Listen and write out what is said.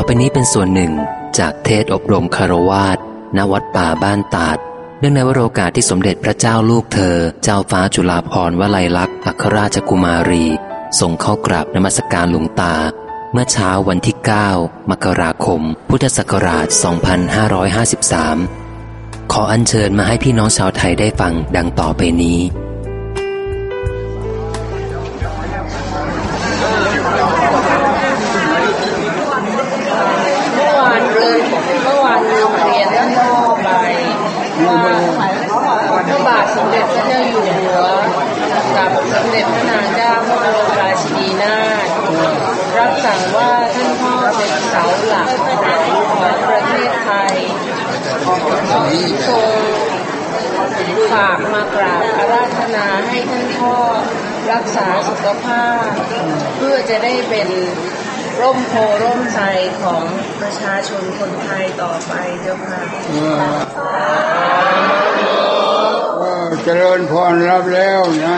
ต่อไปนี้เป็นส่วนหนึ่งจากเทศอบรมคารวาสณวัดป่าบ้านตาด เนื่องในวโรกาสที่สมเด็จพระเจ้าลูกเธอ เจ้าฟ้าจุฬาภรณ์วลัยลักษณ์อัครราชกุมารีทรงเข้ากราบนมัสการหลวงตา เมื่อเช้าวันที่ 9 มกราคม พุทธศักราช 2553 ขออัญเชิญมาให้พี่น้องชาวไทยได้ฟังดังต่อไปนี้ สมเด็จพระเจ้าอยู่หัวกับสมเด็จพระนางเจ้าพระบรมราชินีนาถรับสั่งว่าท่านพ่อเป็นเสาหลักของประเทศไทยทรงฝากมากราบอาราธนาให้ท่านพ่อรักษาสุขภาพ เพื่อจะได้เป็นร่มโพร่มใจของประชาชนคนไทยต่อไปเจ้าค่ะ เจริญพรรับแล้วนะ